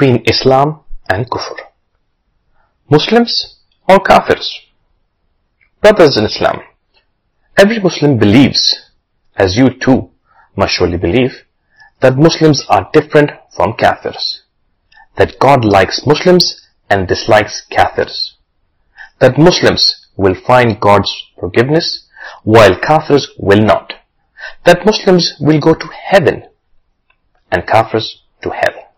between Islam and Kufr. Muslims or Kafirs? Brothers in Islam, every Muslim believes, as you too must surely believe, that Muslims are different from Kafirs. That God likes Muslims and dislikes Kafirs. That Muslims will find God's forgiveness while Kafirs will not. That Muslims will go to heaven and Kafirs to hell.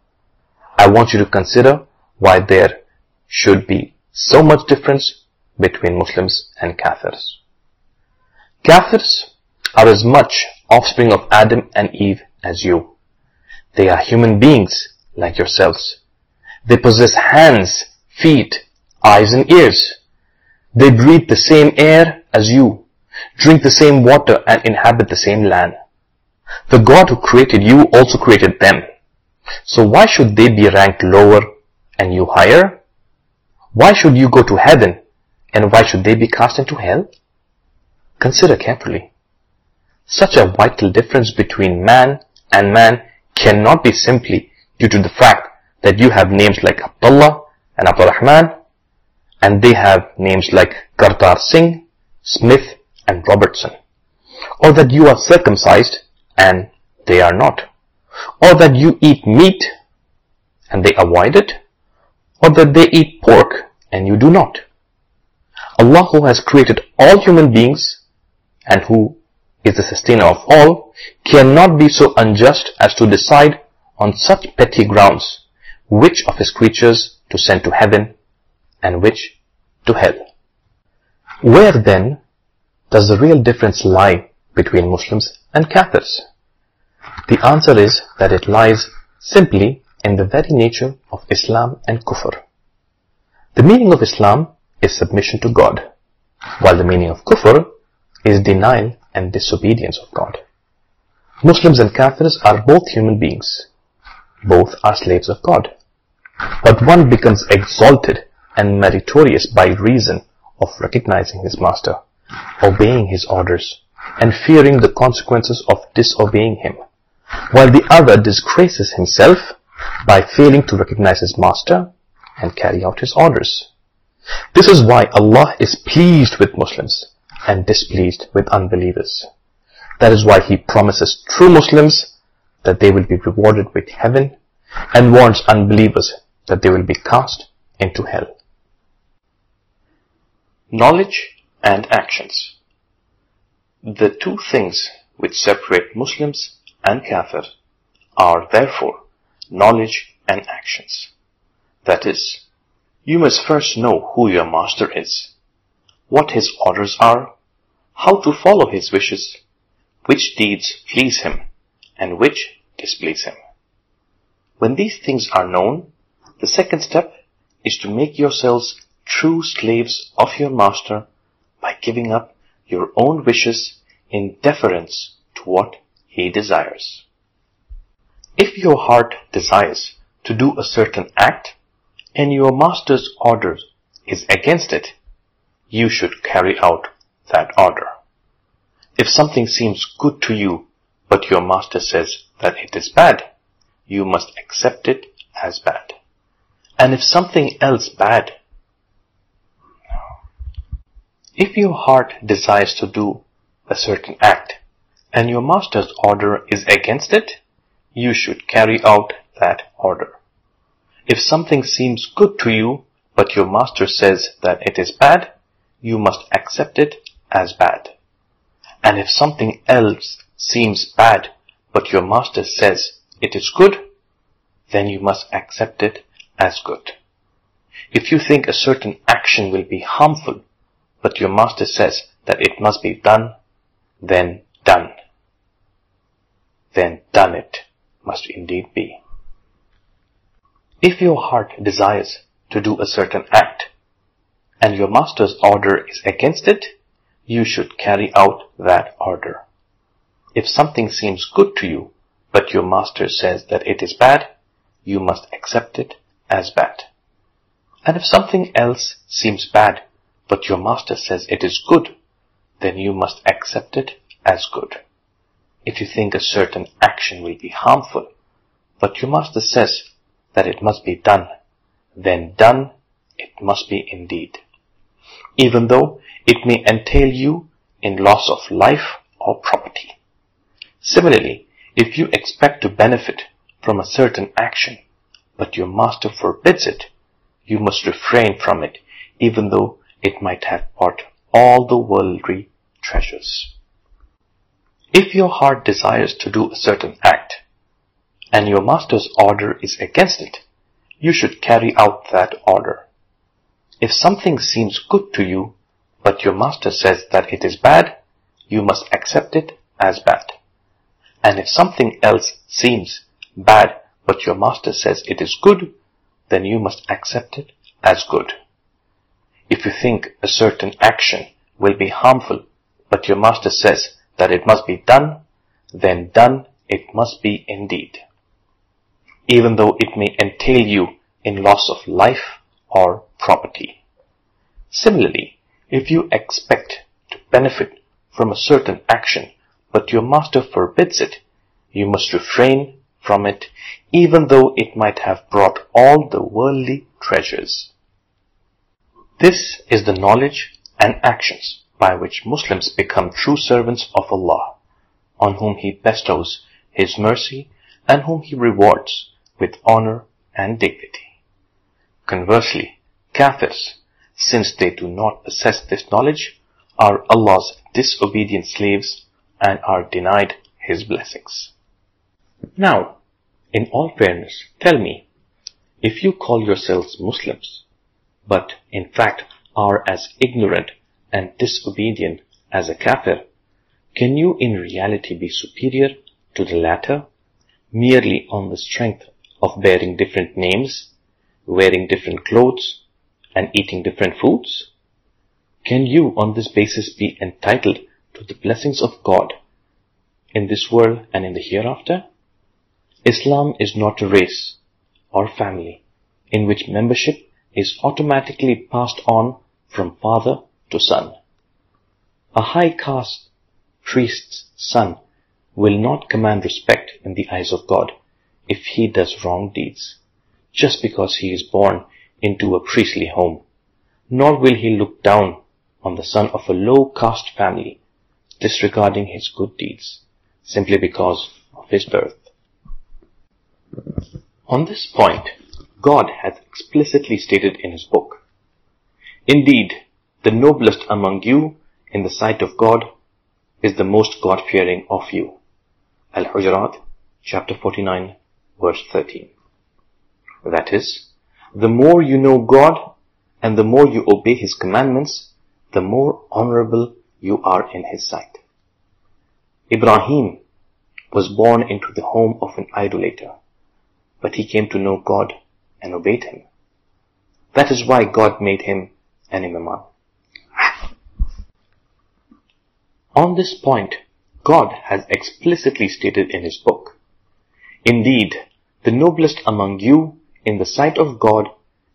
I want you to consider why there should be so much difference between Muslims and Kafirs. Kafirs are as much offspring of Adam and Eve as you. They are human beings like yourselves. They possess hands, feet, eyes and ears. They breathe the same air as you, drink the same water and inhabit the same land. The God who created you also created them. So why should they be ranked lower and you higher? Why should you go to heaven and why should they be cast into hell? Consider carefully. Such a vital difference between man and man cannot be simply due to the fact that you have names like Abdullah and Abdurrahman and they have names like Kartar Singh, Smith and Robertson. Or that you are circumcised and they are not or that you eat meat and they avoid it, or that they eat pork and you do not. Allah who has created all human beings and who is the sustainer of all cannot be so unjust as to decide on such petty grounds which of his creatures to send to heaven and which to hell. Where then does the real difference lie between Muslims and Kafirs? The answer is that it lies simply in the very nature of Islam and Kufr. The meaning of Islam is submission to God, while the meaning of Kufr is denial and disobedience of God. Muslims and Kafirs are both human beings. Both are slaves of God. But one becomes exalted and meritorious by reason of recognizing his master, obeying his orders, and fearing the consequences of disobeying him while the other disgraces himself by failing to recognize his master and carry out his orders. This is why Allah is pleased with Muslims and displeased with unbelievers. That is why He promises true Muslims that they will be rewarded with heaven and warns unbelievers that they will be cast into hell. Knowledge and actions. The two things which separate Muslims and kafir are therefore knowledge and actions. That is, you must first know who your master is, what his orders are, how to follow his wishes, which deeds please him, and which displease him. When these things are known, the second step is to make yourselves true slaves of your master by giving up your own wishes in deference to what he desires. If your heart desires to do a certain act and your master's order is against it, you should carry out that order. If something seems good to you, but your master says that it is bad, you must accept it as bad. And if something else bad, if your heart desires to do a certain act and your master's order is against it, you should carry out that order. If something seems good to you, but your master says that it is bad, you must accept it as bad. And if something else seems bad, but your master says it is good, then you must accept it as good. If you think a certain action will be harmful, but your master says that it must be done, then then done it must indeed be. If your heart desires to do a certain act, and your master's order is against it, you should carry out that order. If something seems good to you, but your master says that it is bad, you must accept it as bad. And if something else seems bad, but your master says it is good, then you must accept it as good if you think a certain action will be harmful, but your master says that it must be done, then done it must be indeed. Even though it may entail you in loss of life or property. Similarly, if you expect to benefit from a certain action, but your master forbids it, you must refrain from it, even though it might have brought all the worldly treasures. If your heart desires to do a certain act, and your master's order is against it, you should carry out that order. If something seems good to you, but your master says that it is bad, you must accept it as bad. And if something else seems bad, but your master says it is good, then you must accept it as good. If you think a certain action will be harmful, but your master says that it must be done, then done it must be indeed. Even though it may entail you in loss of life or property. Similarly, if you expect to benefit from a certain action, but your master forbids it, you must refrain from it, even though it might have brought all the worldly treasures. This is the knowledge and actions by which Muslims become true servants of Allah, on whom He bestows His mercy and whom He rewards with honor and dignity. Conversely, Kafirs, since they do not possess this knowledge, are Allah's disobedient slaves and are denied His blessings. Now, in all fairness, tell me, if you call yourselves Muslims, but in fact are as ignorant and disobedient as a kafir, can you in reality be superior to the latter merely on the strength of bearing different names, wearing different clothes, and eating different foods? Can you on this basis be entitled to the blessings of God in this world and in the hereafter? Islam is not a race or family in which membership is automatically passed on from father to son. A high caste priest's son will not command respect in the eyes of God if he does wrong deeds, just because he is born into a priestly home, nor will he look down on the son of a low caste family, disregarding his good deeds, simply because of his birth. On this point, God has explicitly stated in His book, Indeed, the noblest among you in the sight of God is the most God-fearing of you. Al-Hujurat, chapter 49, verse 13. That is, the more you know God and the more you obey His commandments, the more honorable you are in His sight. Ibrahim was born into the home of an idolater but he came to know God and obeyed him. That is why God made him an imam. On this point, God has explicitly stated in his book, Indeed, the noblest among you in the sight of God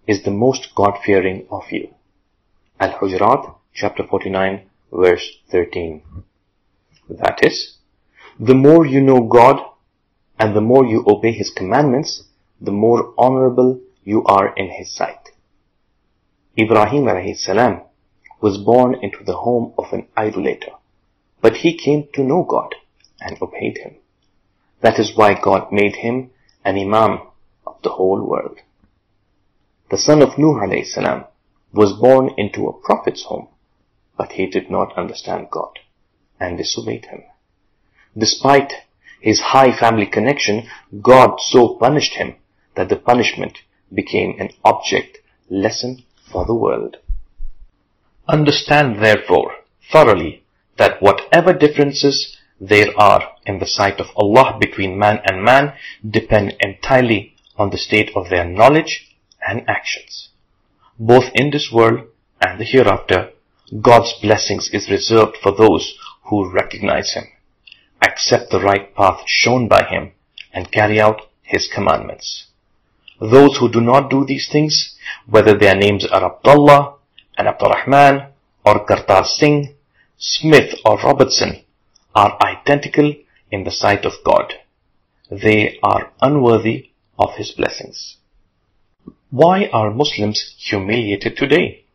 is the most God-fearing of you. Al-Hujurat, chapter 49, verse 13. That is, the more you know God and the more you obey His commandments, the more honorable you are in His sight. Ibrahim salam was born into the home of an idolater, but he came to know God and obeyed Him. That is why God made him an imam of the whole world. The son of Nuh salam was born into a prophet's home, but he did not understand God and disobeyed him. Despite his high family connection, God so punished him that the punishment became an object lesson for the world. Understand therefore thoroughly that whatever differences there are in the sight of Allah between man and man depend entirely on the state of their knowledge and actions. Both in this world and the hereafter, God's blessings is reserved for those who recognize Him accept the right path shown by him, and carry out his commandments. Those who do not do these things, whether their names are Abdullah and Abdurrahman or Kartar Singh, Smith or Robertson, are identical in the sight of God. They are unworthy of His blessings. Why are Muslims humiliated today?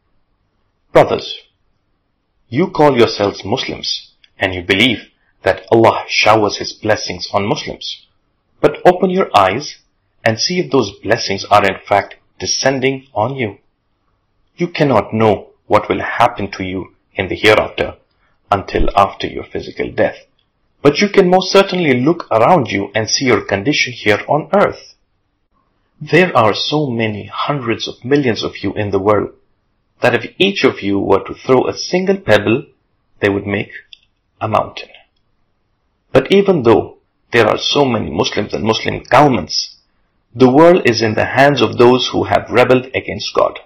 Brothers, you call yourselves Muslims and you believe that Allah showers His blessings on Muslims. But open your eyes and see if those blessings are in fact descending on you. You cannot know what will happen to you in the hereafter until after your physical death. But you can most certainly look around you and see your condition here on earth. There are so many hundreds of millions of you in the world that if each of you were to throw a single pebble, they would make a mountain. But even though there are so many Muslims and Muslim governments, the world is in the hands of those who have rebelled against God.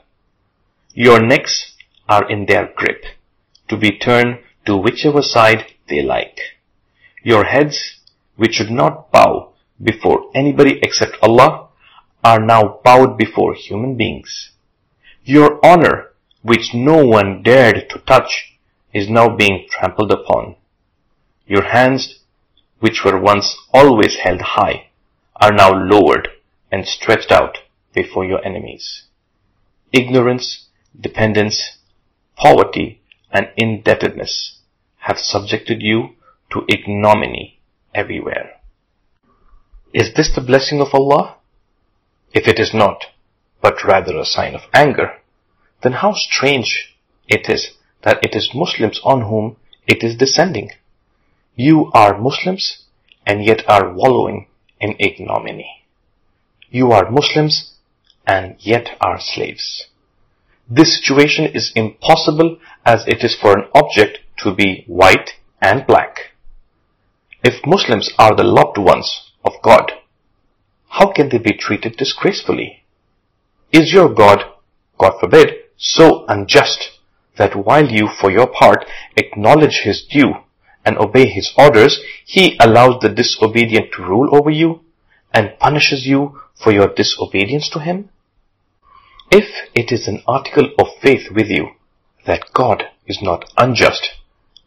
Your necks are in their grip, to be turned to whichever side they like. Your heads, which should not bow before anybody except Allah, are now bowed before human beings. Your honor, which no one dared to touch, is now being trampled upon. Your hands, which were once always held high, are now lowered and stretched out before your enemies. Ignorance, dependence, poverty, and indebtedness have subjected you to ignominy everywhere. Is this the blessing of Allah? If it is not, but rather a sign of anger, then how strange it is that it is Muslims on whom it is descending. You are Muslims and yet are wallowing in ignominy. You are Muslims and yet are slaves. This situation is impossible as it is for an object to be white and black. If Muslims are the loved ones of God, how can they be treated disgracefully? Is your God, God forbid, so unjust that while you for your part acknowledge his due and obey his orders, he allows the disobedient to rule over you and punishes you for your disobedience to him? If it is an article of faith with you that God is not unjust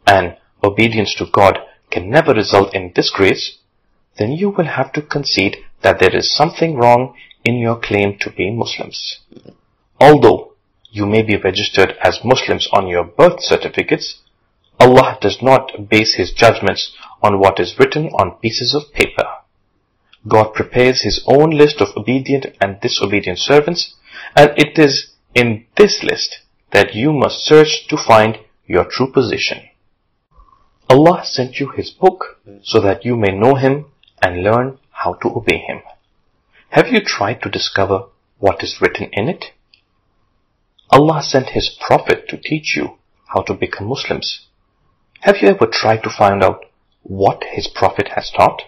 and obedience to God can never result in disgrace, then you will have to concede that there is something wrong in your claim to be Muslims. Although you may be registered as Muslims on your birth certificates, Allah does not base His judgments on what is written on pieces of paper. God prepares His own list of obedient and disobedient servants, and it is in this list that you must search to find your true position. Allah sent you His book so that you may know Him and learn how to obey Him. Have you tried to discover what is written in it? Allah sent His Prophet to teach you how to become Muslims. Have you ever tried to find out what His Prophet has taught?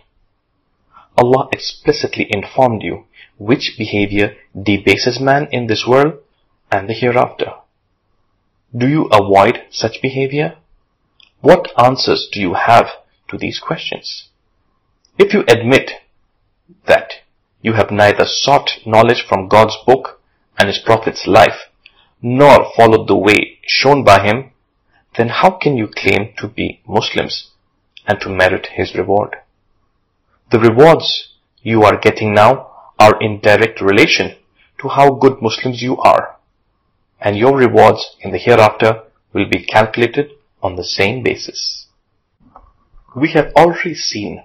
Allah explicitly informed you which behavior debases man in this world and the hereafter. Do you avoid such behavior? What answers do you have to these questions? If you admit that you have neither sought knowledge from God's book and His Prophet's life, nor followed the way shown by him, then how can you claim to be Muslims and to merit His reward? The rewards you are getting now are in direct relation to how good Muslims you are, and your rewards in the hereafter will be calculated on the same basis. We have already seen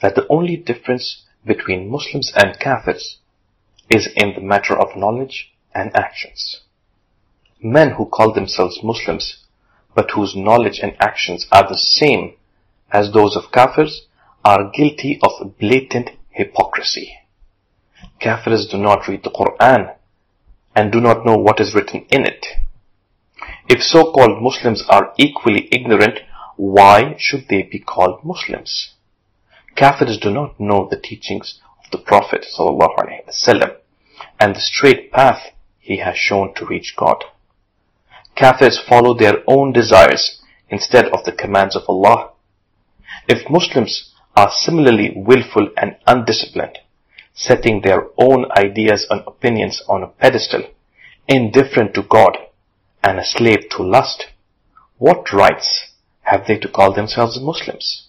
that the only difference between Muslims and Kafirs is in the matter of knowledge and actions. Men who call themselves Muslims, but whose knowledge and actions are the same as those of Kafirs, are guilty of blatant hypocrisy. Kafirs do not read the Quran and do not know what is written in it. If so-called Muslims are equally ignorant, why should they be called Muslims? Kafirs do not know the teachings of the Prophet ﷺ and the straight path he has shown to reach God. Kafirs follow their own desires instead of the commands of Allah. If Muslims are similarly willful and undisciplined, setting their own ideas and opinions on a pedestal, indifferent to God, and a slave to lust, what rights have they to call themselves Muslims?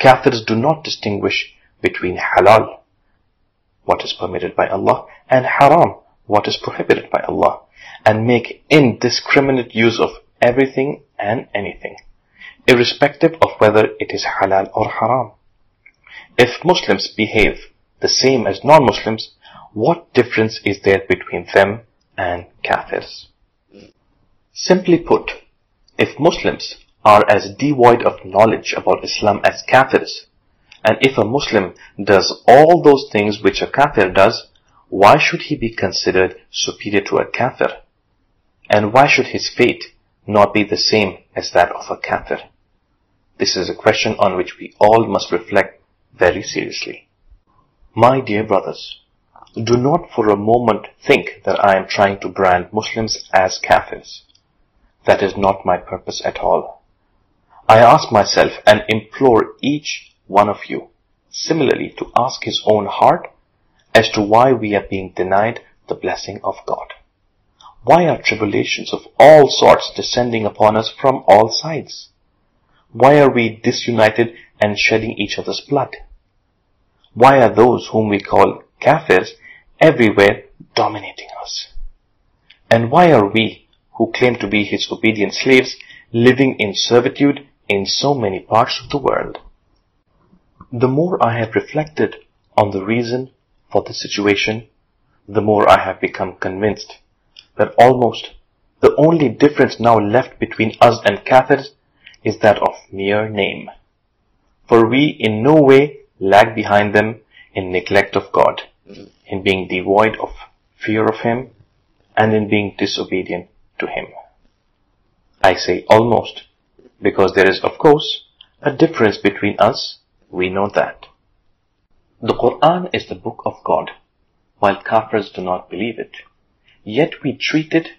Kafirs do not distinguish between halal, what is permitted by Allah, and haram, what is prohibited by Allah and make indiscriminate use of everything and anything, irrespective of whether it is halal or haram. If Muslims behave the same as non-Muslims, what difference is there between them and kafirs? Simply put, if Muslims are as devoid of knowledge about Islam as kafirs, and if a Muslim does all those things which a kafir does, why should he be considered superior to a kafir? And why should his fate not be the same as that of a kafir? This is a question on which we all must reflect very seriously. My dear brothers, do not for a moment think that I am trying to brand Muslims as kafirs. That is not my purpose at all. I ask myself and implore each one of you similarly to ask his own heart as to why we are being denied the blessing of God. Why are tribulations of all sorts descending upon us from all sides? Why are we disunited and shedding each other's blood? Why are those whom we call kafirs everywhere dominating us? And why are we, who claim to be his obedient slaves, living in servitude in so many parts of the world? The more I have reflected on the reason for the situation, the more I have become convinced that almost the only difference now left between us and Kafirs is that of mere name. For we in no way lag behind them in neglect of God, in being devoid of fear of Him, and in being disobedient to Him. I say almost, because there is of course a difference between us we know that. The Quran is the book of God, while Kafirs do not believe it. Yet we treat it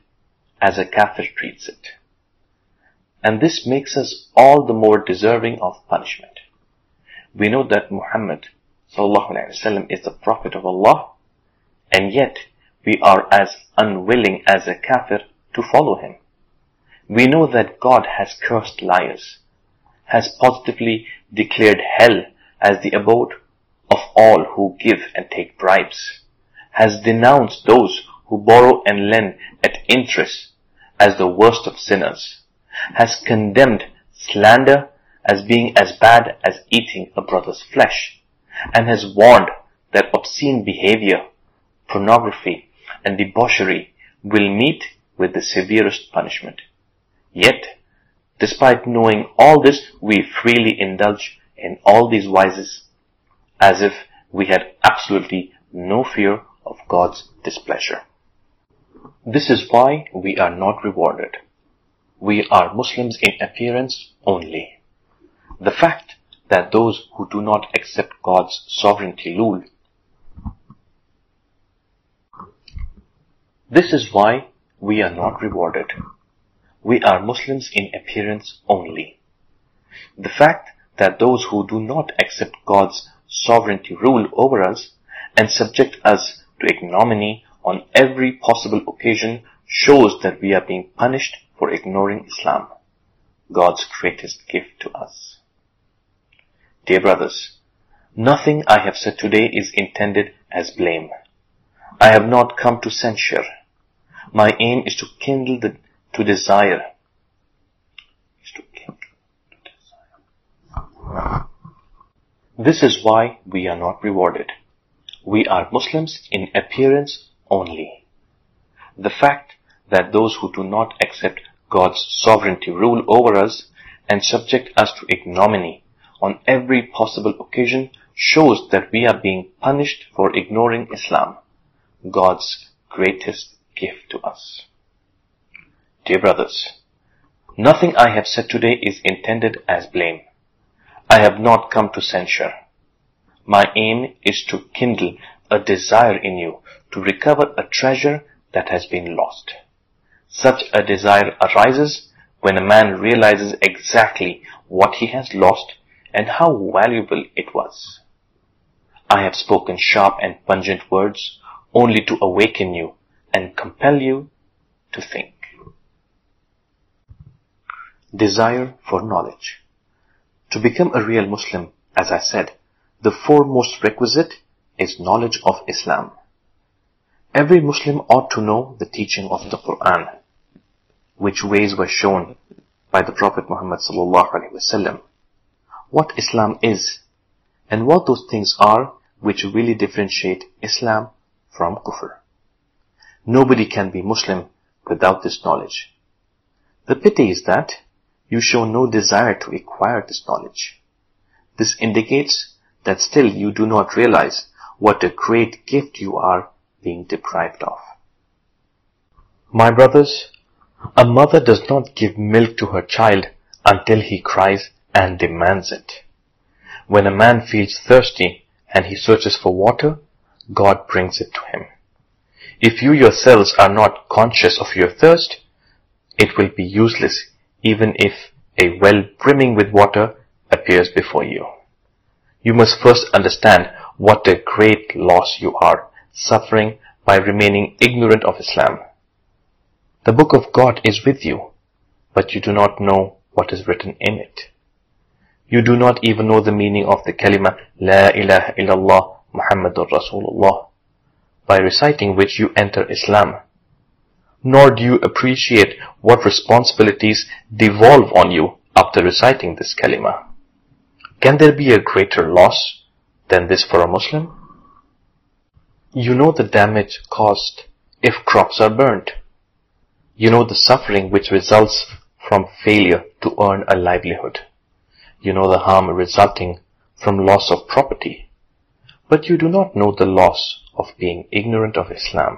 as a Kafir treats it. And this makes us all the more deserving of punishment. We know that Muhammad وسلم, is the Prophet of Allah, and yet we are as unwilling as a Kafir to follow him. We know that God has cursed liars has positively declared hell as the abode of all who give and take bribes, has denounced those who borrow and lend at interest as the worst of sinners, has condemned slander as being as bad as eating a brother's flesh, and has warned that obscene behavior, pornography, and debauchery will meet with the severest punishment. Yet, Despite knowing all this, we freely indulge in all these vices as if we had absolutely no fear of God's displeasure. This is why we are not rewarded. We are Muslims in appearance only. The fact that those who do not accept God's sovereignty rule This is why we are not rewarded we are Muslims in appearance only. The fact that those who do not accept God's sovereignty rule over us and subject us to ignominy on every possible occasion shows that we are being punished for ignoring Islam, God's greatest gift to us. Dear brothers, nothing I have said today is intended as blame. I have not come to censure. My aim is to kindle the to desire desire. This is why we are not rewarded. We are Muslims in appearance only. The fact that those who do not accept God's sovereignty rule over us and subject us to ignominy on every possible occasion shows that we are being punished for ignoring Islam, God's greatest gift to us. Dear brothers, nothing I have said today is intended as blame. I have not come to censure. My aim is to kindle a desire in you to recover a treasure that has been lost. Such a desire arises when a man realizes exactly what he has lost and how valuable it was. I have spoken sharp and pungent words only to awaken you and compel you to think. Desire for knowledge. To become a real Muslim, as I said, the foremost requisite is knowledge of Islam. Every Muslim ought to know the teaching of the Quran, which ways were shown by the Prophet Muhammad what Islam is, and what those things are which really differentiate Islam from kufr. Nobody can be Muslim without this knowledge. The pity is that you show no desire to acquire this knowledge. This indicates that still you do not realize what a great gift you are being deprived of. My brothers, a mother does not give milk to her child until he cries and demands it. When a man feels thirsty and he searches for water, God brings it to him. If you yourselves are not conscious of your thirst, it will be useless even if a well brimming with water appears before you. You must first understand what a great loss you are suffering by remaining ignorant of Islam. The book of God is with you, but you do not know what is written in it. You do not even know the meaning of the kalima La ilaha illallah Muhammadur Rasulullah, by reciting which you enter Islam. Nor do you appreciate what responsibilities devolve on you after reciting this kalima. Can there be a greater loss than this for a Muslim? You know the damage caused if crops are burnt. You know the suffering which results from failure to earn a livelihood. You know the harm resulting from loss of property. But you do not know the loss of being ignorant of Islam.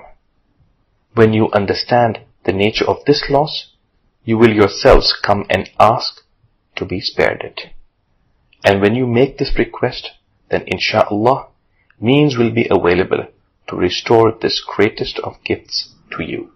When you understand the nature of this loss, you will yourselves come and ask to be spared it. And when you make this request, then insha'Allah, means will be available to restore this greatest of gifts to you.